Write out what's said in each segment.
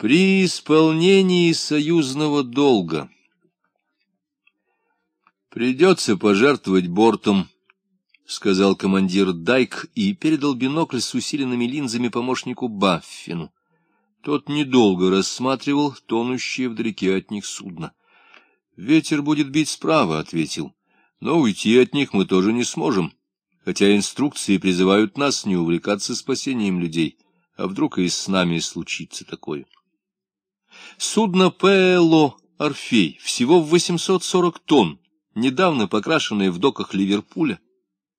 При исполнении союзного долга придется пожертвовать бортом, — сказал командир Дайк и передал бинокль с усиленными линзами помощнику Баффину. Тот недолго рассматривал тонущее вдалеке от них судно. — Ветер будет бить справа, — ответил, — но уйти от них мы тоже не сможем, хотя инструкции призывают нас не увлекаться спасением людей, а вдруг и с нами случится такое. Судно ПЛО «Орфей» всего в 840 тонн, недавно покрашенное в доках Ливерпуля,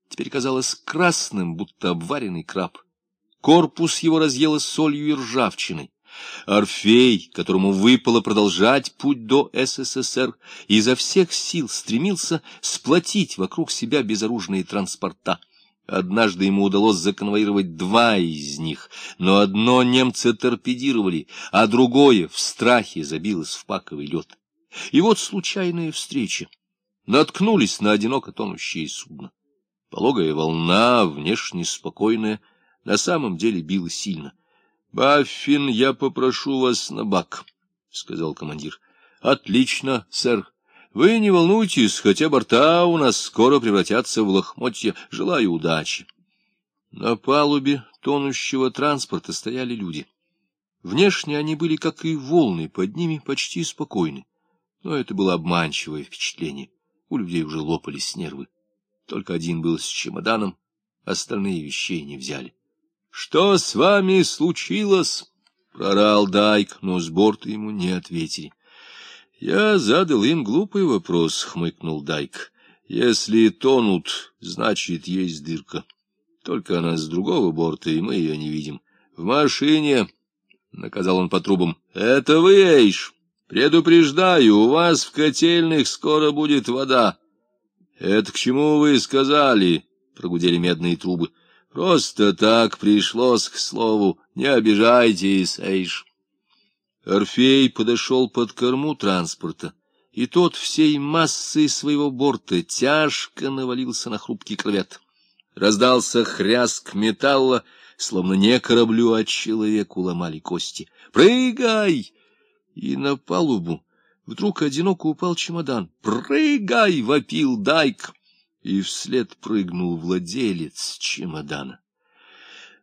теперь казалось красным, будто обваренный краб. Корпус его разъело солью и ржавчиной. Орфей, которому выпало продолжать путь до СССР, изо всех сил стремился сплотить вокруг себя безоружные транспорта. Однажды ему удалось законвоировать два из них, но одно немцы торпедировали, а другое в страхе забилось в паковый лед. И вот случайная встреча. Наткнулись на одиноко тонущее судно. Пологая волна, внешне спокойная, на самом деле била сильно. — Баффин, я попрошу вас на бак, — сказал командир. — Отлично, сэр. Вы не волнуйтесь, хотя борта у нас скоро превратятся в лохмотья. Желаю удачи. На палубе тонущего транспорта стояли люди. Внешне они были, как и волны, под ними почти спокойны. Но это было обманчивое впечатление. У людей уже лопались нервы. Только один был с чемоданом, остальные вещей не взяли. — Что с вами случилось? — прорал Дайк, но с борта ему не ответили. Я задал им глупый вопрос, — хмыкнул Дайк. Если тонут, значит, есть дырка. Только она с другого борта, и мы ее не видим. В машине, — наказал он по трубам, — это вы, Эйш. Предупреждаю, у вас в котельных скоро будет вода. — Это к чему вы сказали? — прогудели медные трубы. — Просто так пришлось, к слову. Не обижайтесь, Эйш. Орфей подошел под корму транспорта, и тот всей массой своего борта тяжко навалился на хрупкий корвет. Раздался хряск металла, словно не кораблю, а человеку ломали кости. «Прыгай!» И на палубу вдруг одиноко упал чемодан. «Прыгай!» — вопил Дайк, и вслед прыгнул владелец чемодана.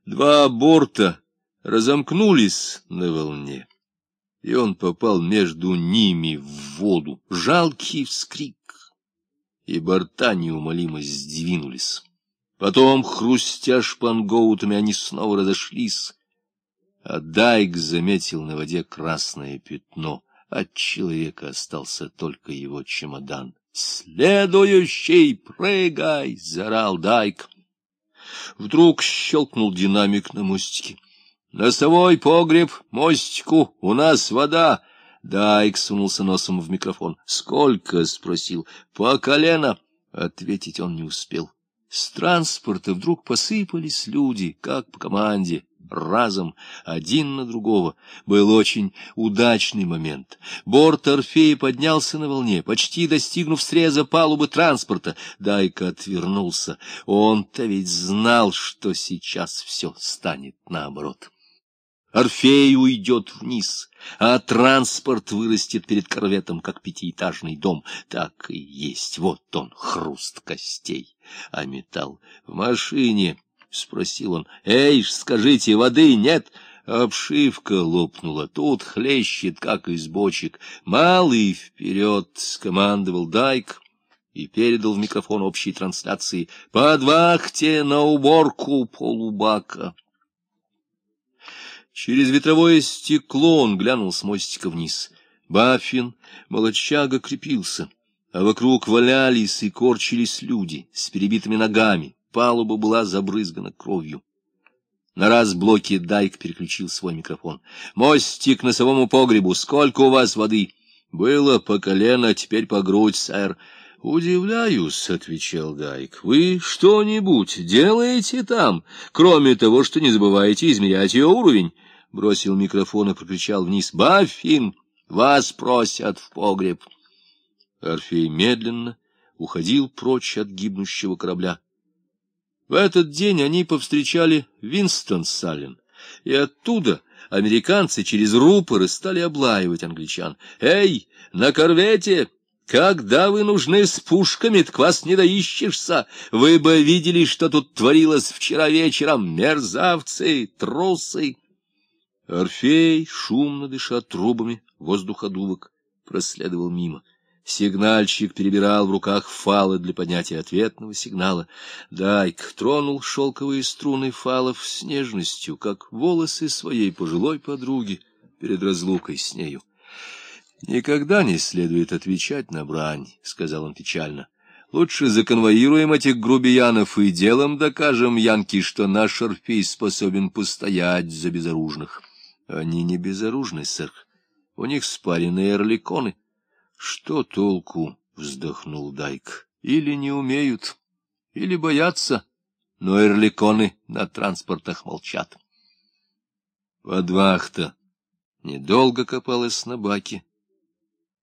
Два борта разомкнулись на волне и он попал между ними в воду. Жалкий вскрик, и борта неумолимо сдвинулись. Потом, хрустя шпангоутами, они снова разошлись, а Дайк заметил на воде красное пятно. От человека остался только его чемодан. «Следующий! Прыгай!» — заорал Дайк. Вдруг щелкнул динамик на мостике. «Носовой погреб, мостику, у нас вода!» Дайк сунулся носом в микрофон. «Сколько?» — спросил. «По колено!» Ответить он не успел. С транспорта вдруг посыпались люди, как по команде, разом, один на другого. Был очень удачный момент. Борт Орфея поднялся на волне, почти достигнув среза палубы транспорта. Дайка отвернулся. Он-то ведь знал, что сейчас все станет наоборот. Орфей уйдет вниз, а транспорт вырастет перед корветом, как пятиэтажный дом. Так и есть. Вот он, хруст костей. А металл в машине, — спросил он. — Эй, скажите, воды нет? Обшивка лопнула. Тут хлещет, как из бочек. Малый вперед, — скомандовал Дайк и передал в микрофон общей трансляции. — Под вахте на уборку полубака. Через ветровое стекло он глянул с мостика вниз. Баффин, молочага, крепился, а вокруг валялись и корчились люди с перебитыми ногами. Палуба была забрызгана кровью. На раз блоке Дайк переключил свой микрофон. «Мостик носовому погребу. Сколько у вас воды?» «Было по колено, теперь по грудь, сэр». «Удивляюсь», — отвечал Дайк. «Вы что-нибудь делаете там, кроме того, что не забываете измерять ее уровень?» Бросил микрофон и прокричал вниз. «Баффин, вас просят в погреб!» Орфей медленно уходил прочь от гибнущего корабля. В этот день они повстречали Винстон Саллен, и оттуда американцы через рупоры стали облаивать англичан. «Эй, на корвете!» Когда вы нужны с пушками, так вас не доищешься. Вы бы видели, что тут творилось вчера вечером. Мерзавцы, трусы. Орфей, шумно дыша трубами воздуходувок, проследовал мимо. Сигнальщик перебирал в руках фалы для поднятия ответного сигнала. Дайк тронул шелковые струны фалов с нежностью, как волосы своей пожилой подруги перед разлукой с нею. — Никогда не следует отвечать на брань, — сказал он печально. — Лучше законвоируем этих грубиянов и делом докажем Янке, что наш Орфей способен постоять за безоружных. Они не безоружны, сэр. У них спаренные орликоны. Что толку? — вздохнул Дайк. Или не умеют, или боятся, но эрликоны на транспортах молчат. Подвахта недолго копалась на баке.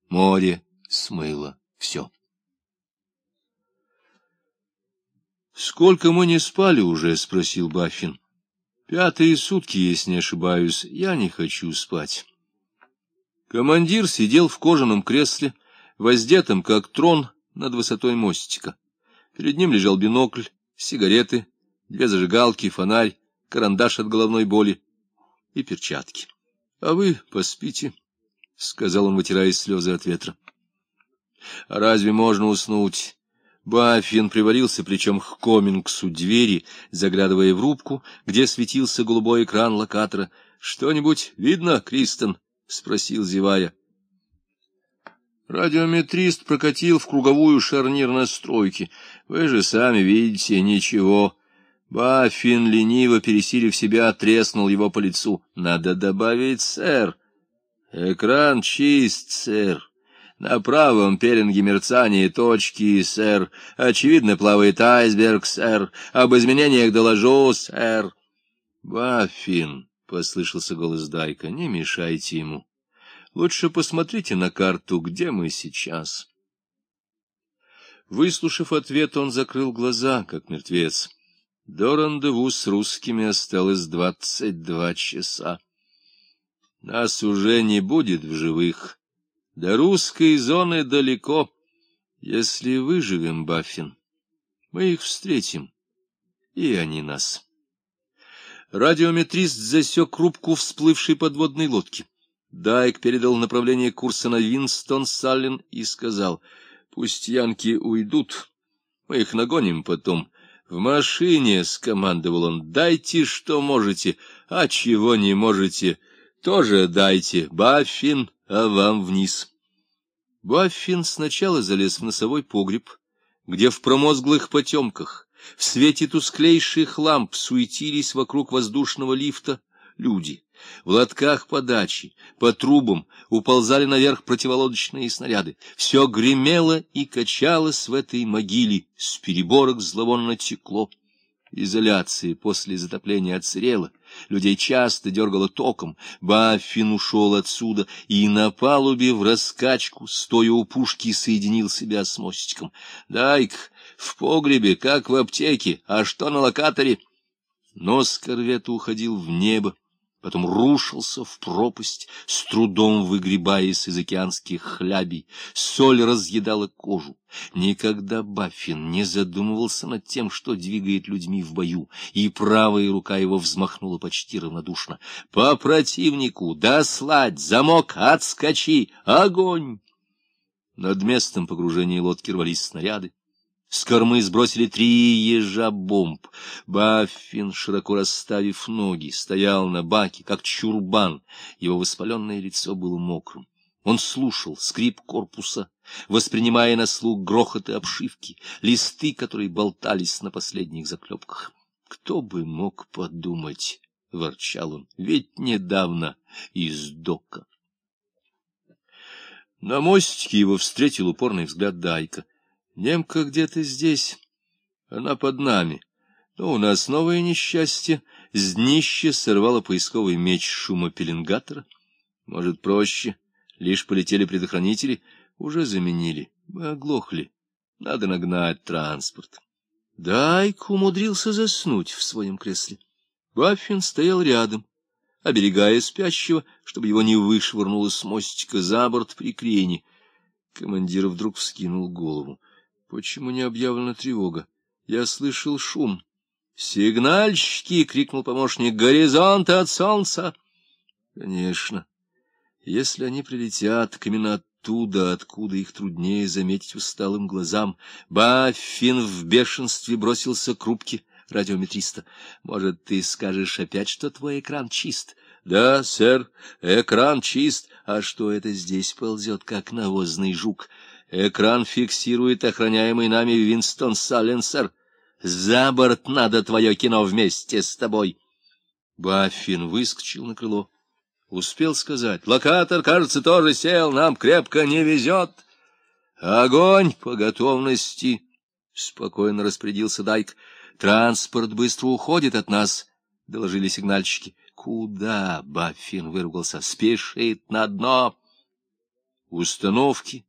Море смыло все. «Сколько мы не спали уже?» — спросил Баффин. «Пятые сутки, если не ошибаюсь. Я не хочу спать». Командир сидел в кожаном кресле, воздетом, как трон, над высотой мостика. Перед ним лежал бинокль, сигареты, две зажигалки, фонарь, карандаш от головной боли и перчатки. — А вы поспите, — сказал он, вытирая слезы от ветра. — А разве можно уснуть? Баффин привалился плечом к комингсу двери, заглядывая в рубку, где светился голубой экран локатора. — Что-нибудь видно, Кристен? — спросил, зевая. Радиометрист прокатил в круговую шарнир настройки. Вы же сами видите, ничего. Баффин, лениво пересилив себя, треснул его по лицу. Надо добавить, сэр. Экран чист, сэр. На правом пеленге мерцания точки, сэр. Очевидно, плавает айсберг, сэр. Об изменениях доложу, сэр. Баффин. — послышался голос Дайка, — не мешайте ему. Лучше посмотрите на карту, где мы сейчас. Выслушав ответ, он закрыл глаза, как мертвец. До рандеву с русскими осталось двадцать два часа. Нас уже не будет в живых. До русской зоны далеко. Если выживем, Баффин, мы их встретим, и они нас. Радиометрист засек рубку всплывшей подводной лодки. Дайк передал направление курса на Винстон-Саллен и сказал, «Пусть янки уйдут, мы их нагоним потом». «В машине», — скомандовал он, — «дайте, что можете, а чего не можете, тоже дайте. Баффин, а вам вниз». Баффин сначала залез в носовой погреб, где в промозглых потемках в свете тусклейших ламп суетились вокруг воздушного лифта люди. В лотках подачи, по трубам уползали наверх противолодочные снаряды. Все гремело и качалось в этой могиле, с переборок зловонно текло. Изоляция после затопления отсырела, людей часто дергало током. Баффин ушел отсюда и на палубе в раскачку, стоя у пушки, соединил себя с мостиком. Дайк в погребе, как в аптеке, а что на локаторе? Нос корвета уходил в небо, потом рушился в пропасть, с трудом выгребаясь из океанских хлябей. Соль разъедала кожу. Никогда Баффин не задумывался над тем, что двигает людьми в бою, и правая рука его взмахнула почти равнодушно. «По противнику! Дослать! Замок! Отскочи! Огонь!» Над местом погружения лодки рвались снаряды. С кормы сбросили три ежа бомб. Баффин, широко расставив ноги, стоял на баке, как чурбан. Его воспаленное лицо было мокрым. Он слушал скрип корпуса, воспринимая на слух грохоты обшивки, листы, которые болтались на последних заклепках. «Кто бы мог подумать?» — ворчал он. — Ведь недавно из дока. На мостике его встретил упорный взгляд Дайка — Немка где-то здесь, она под нами. Но у нас новое несчастье. С днища сорвало поисковый меч шума пеленгатора. Может, проще. Лишь полетели предохранители. Уже заменили. Мы оглохли. Надо нагнать транспорт. Дайк умудрился заснуть в своем кресле. Баффин стоял рядом, оберегая спящего, чтобы его не вышвырнуло с мостика за борт при крене. Командир вдруг вскинул голову. — Почему не объявлена тревога? Я слышал шум. — Сигнальщики! — крикнул помощник. — Горизонт от солнца! — Конечно. Если они прилетят, так именно оттуда, откуда их труднее заметить усталым глазам. Баффин в бешенстве бросился к рубке радиометриста. — Может, ты скажешь опять, что твой экран чист? — Да, сэр, экран чист. А что это здесь ползет, как навозный жук? Экран фиксирует охраняемый нами Винстон Саленсер. За борт надо твое кино вместе с тобой. Баффин выскочил на крыло. Успел сказать. Локатор, кажется, тоже сел, нам крепко не везет. Огонь по готовности, — спокойно распорядился Дайк. Транспорт быстро уходит от нас, — доложили сигнальщики. Куда? — Баффин выругался. — Спешит на дно. Установки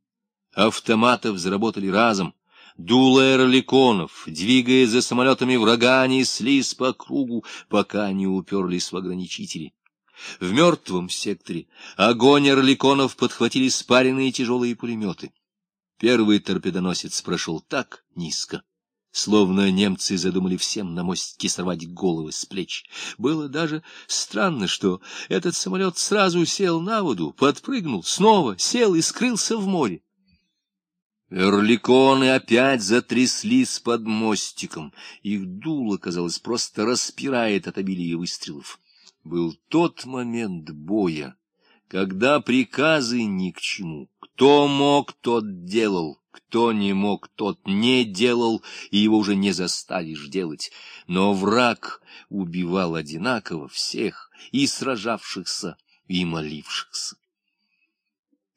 автоматов заработали разом. Дула эрликонов, двигая за самолетами врага, неслись по кругу, пока не уперлись в ограничители. В мертвом секторе огонь эрликонов подхватили спаренные тяжелые пулеметы. Первый торпедоносец прошел так низко, словно немцы задумали всем на мостике сорвать головы с плеч. Было даже странно, что этот самолет сразу сел на воду, подпрыгнул, снова сел и скрылся в море. Эрликоны опять затряслись под мостиком. Их дуло, казалось, просто распирает от обилия выстрелов. Был тот момент боя, когда приказы ни к чему. Кто мог, тот делал. Кто не мог, тот не делал, и его уже не заставишь делать. Но враг убивал одинаково всех, и сражавшихся, и молившихся.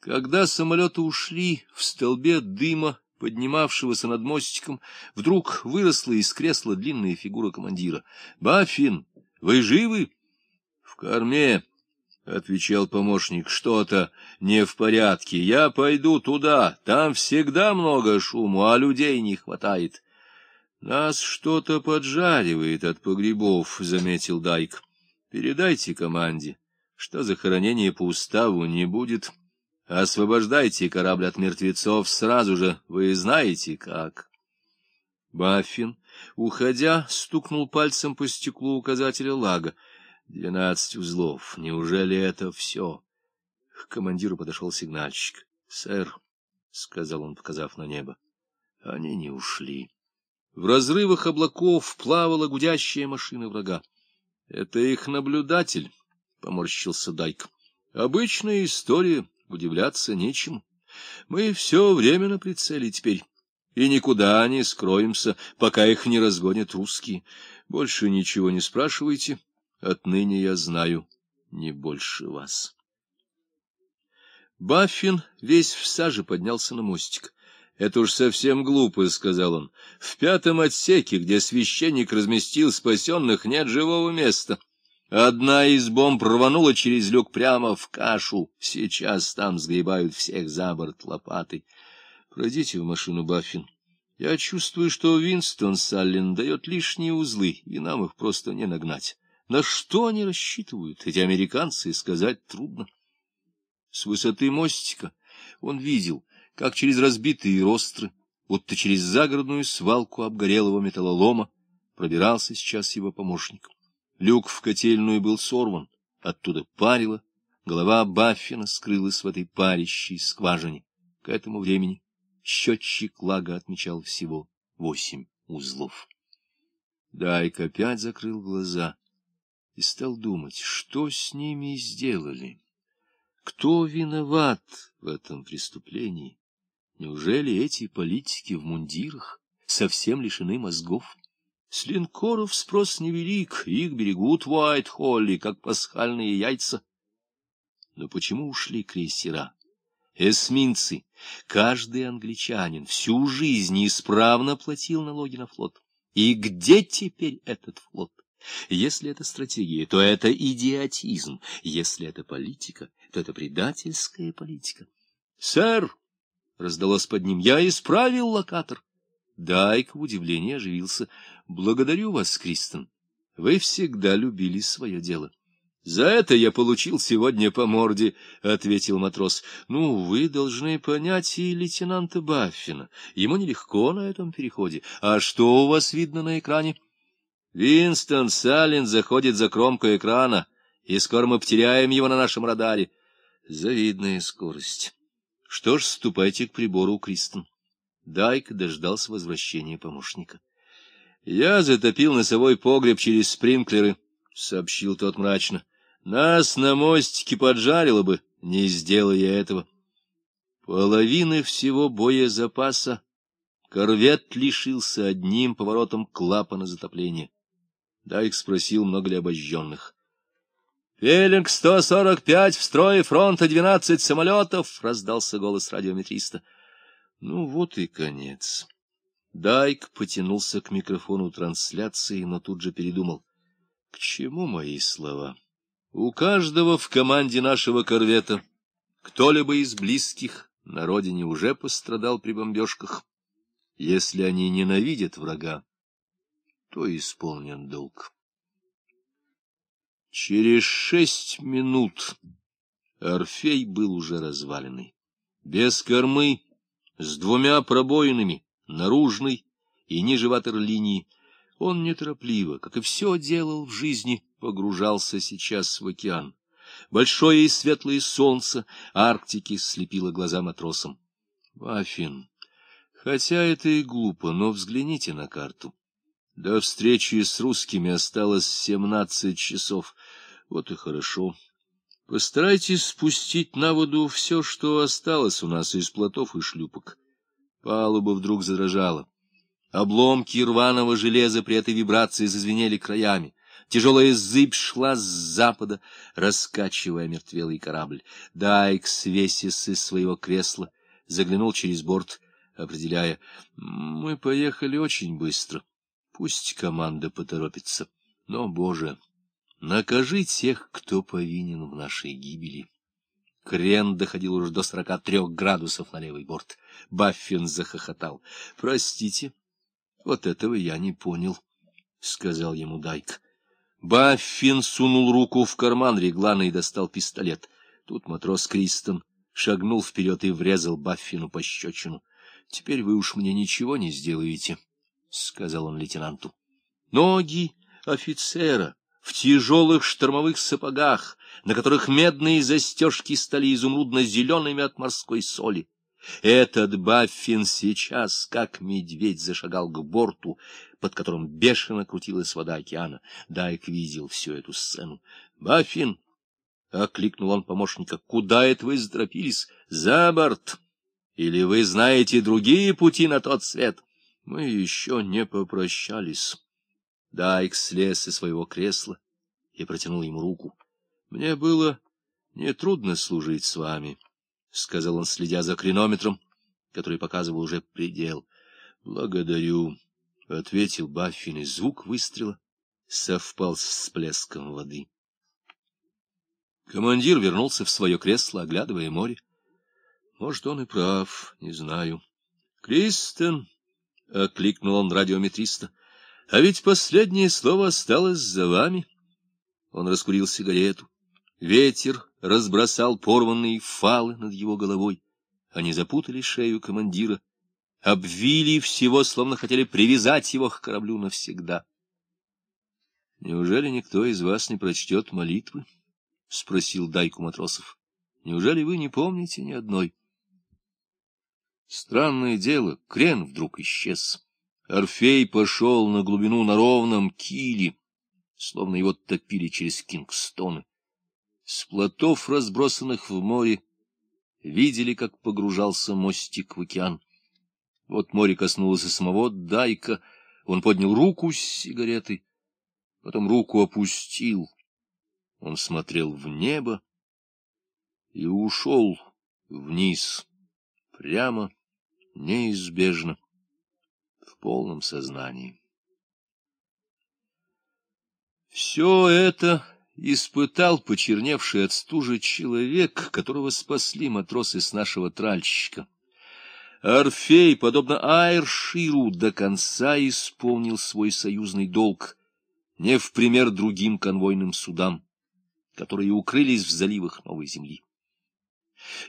Когда самолеты ушли, в столбе дыма, поднимавшегося над мостиком, вдруг выросла из кресла длинная фигура командира. — Баффин, вы живы? — В корме, — отвечал помощник, — что-то не в порядке. Я пойду туда, там всегда много шуму, а людей не хватает. — Нас что-то поджаривает от погребов, — заметил Дайк. — Передайте команде, что захоронение по уставу не будет. Освобождайте корабль от мертвецов сразу же, вы знаете как. Баффин, уходя, стукнул пальцем по стеклу указателя лага. Двенадцать узлов. Неужели это все? К командиру подошел сигнальщик. — Сэр, — сказал он, показав на небо, — они не ушли. В разрывах облаков плавала гудящая машина врага. — Это их наблюдатель, — поморщился Дайк. — Обычная история, удивляться нечему. Мы все время на прицеле теперь, и никуда не скроемся, пока их не разгонят русские. Больше ничего не спрашивайте. — Отныне я знаю не больше вас. Баффин весь в саже поднялся на мостик. — Это уж совсем глупо, — сказал он. — В пятом отсеке, где священник разместил спасенных, нет живого места. Одна из бомб рванула через люк прямо в кашу. Сейчас там сгребают всех за борт лопатой. Пройдите в машину, Баффин. Я чувствую, что Винстон Саллин дает лишние узлы, и нам их просто не нагнать. На что они рассчитывают, эти американцы, сказать трудно. С высоты мостика он видел, как через разбитые ростры, будто через загородную свалку обгорелого металлолома, пробирался сейчас его помощник. Люк в котельную был сорван, оттуда парило, голова Баффина скрылась в этой парящей скважине. К этому времени счетчик лага отмечал всего восемь узлов. Дайк опять закрыл глаза и стал думать, что с ними сделали. Кто виноват в этом преступлении? Неужели эти политики в мундирах совсем лишены мозгов? С линкоров спрос невелик, их берегут в Уайт-Холле, как пасхальные яйца. Но почему ушли крейсера? Эсминцы, каждый англичанин всю жизнь исправно платил налоги на флот. И где теперь этот флот? Если это стратегия, то это идиотизм. Если это политика, то это предательская политика. — Сэр! — раздалось под ним. — Я исправил локатор. Дайк в удивлении оживился. — Благодарю вас, Кристен. Вы всегда любили свое дело. — За это я получил сегодня по морде, — ответил матрос. — Ну, вы должны понять и лейтенанта Баффина. Ему нелегко на этом переходе. А что у вас видно на экране? Винстон Саллин заходит за кромку экрана, и скоро мы потеряем его на нашем радаре. Завидная скорость. Что ж, ступайте к прибору, Кристен. Дайк дождался возвращения помощника. — Я затопил носовой погреб через спринклеры, — сообщил тот мрачно. — Нас на мостике поджарило бы, не сделая этого. Половины всего боезапаса корвет лишился одним поворотом клапана затопления. Дайк спросил, много ли обожженных. — Пелинг 145, в строе фронта двенадцать самолетов! — раздался голос радиометриста. — Ну вот и конец. Дайк потянулся к микрофону трансляции, но тут же передумал. К чему мои слова? У каждого в команде нашего корвета кто-либо из близких на родине уже пострадал при бомбежках. Если они ненавидят врага, то исполнен долг. Через шесть минут Орфей был уже разваленный. Без кормы, с двумя пробоинами, наружной и ниже ватерлинии, он неторопливо, как и все делал в жизни, погружался сейчас в океан. Большое и светлое солнце Арктики слепило глаза матросам. Вафин, хотя это и глупо, но взгляните на карту. До встречи с русскими осталось семнадцать часов. Вот и хорошо. Постарайтесь спустить на воду все, что осталось у нас из плотов и шлюпок. Палуба вдруг задрожала. Обломки рваного железа при этой вибрации зазвенели краями. Тяжелая зыбь шла с запада, раскачивая мертвелый корабль. Дайк, свесис из своего кресла, заглянул через борт, определяя, «Мы поехали очень быстро. Пусть команда поторопится. Но, Боже, накажи тех, кто повинен в нашей гибели». Крен доходил уже до сорока трех градусов на левый борт. Баффин захохотал. — Простите, вот этого я не понял, — сказал ему Дайк. Баффин сунул руку в карман реглана и достал пистолет. Тут матрос Кристон шагнул вперед и врезал Баффину пощечину. — Теперь вы уж мне ничего не сделаете, — сказал он лейтенанту. Ноги офицера в тяжелых штормовых сапогах, на которых медные застежки стали изумрудно-зелеными от морской соли. Этот Баффин сейчас, как медведь, зашагал к борту, под которым бешено крутилась вода океана. Дайк видел всю эту сцену. — Баффин! — окликнул он помощника. — Куда это вы заторопились? — За борт! Или вы знаете другие пути на тот свет? Мы еще не попрощались. Дайк слез из своего кресла и протянул ему руку. — Мне было нетрудно служить с вами. —— сказал он, следя за кренометром, который показывал уже предел. — Благодарю, — ответил Баффин, и звук выстрела совпал с всплеском воды. Командир вернулся в свое кресло, оглядывая море. Может, он и прав, не знаю. — Кристен, — окликнул он радиометриста, — а ведь последнее слово осталось за вами. Он раскурил сигарету. Ветер разбросал порванные фалы над его головой. Они запутали шею командира, обвили всего, словно хотели привязать его к кораблю навсегда. — Неужели никто из вас не прочтет молитвы? — спросил Дайку матросов. — Неужели вы не помните ни одной? Странное дело, крен вдруг исчез. Орфей пошел на глубину на ровном киле, словно его топили через Кингстоны. С плотов, разбросанных в море, видели, как погружался мостик в океан. Вот море коснулось и самого Дайка. Он поднял руку с сигаретой, потом руку опустил. Он смотрел в небо и ушел вниз, прямо, неизбежно, полном сознании. Все это испытал почерневший от стужи человек, которого спасли матросы с нашего тральщика. Орфей, подобно Айрширу, до конца исполнил свой союзный долг, не в пример другим конвойным судам, которые укрылись в заливах Новой Земли.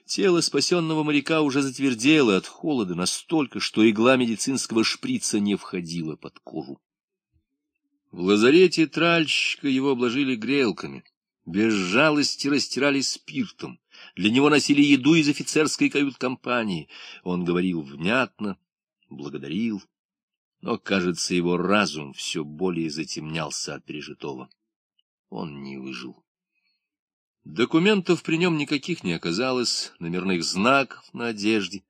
Тело спасенного моряка уже затвердело от холода настолько, что игла медицинского шприца не входила под кожу. В лазарете тральщика его обложили грелками, без жалости растирали спиртом, для него носили еду из офицерской кают-компании. Он говорил внятно, благодарил, но, кажется, его разум все более затемнялся от пережитого. Он не выжил. Документов при нем никаких не оказалось, номерных знаков на одежде,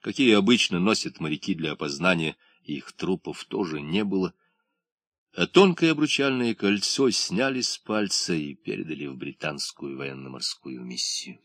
какие обычно носят моряки для опознания, их трупов тоже не было, а тонкое обручальное кольцо сняли с пальца и передали в британскую военно-морскую миссию.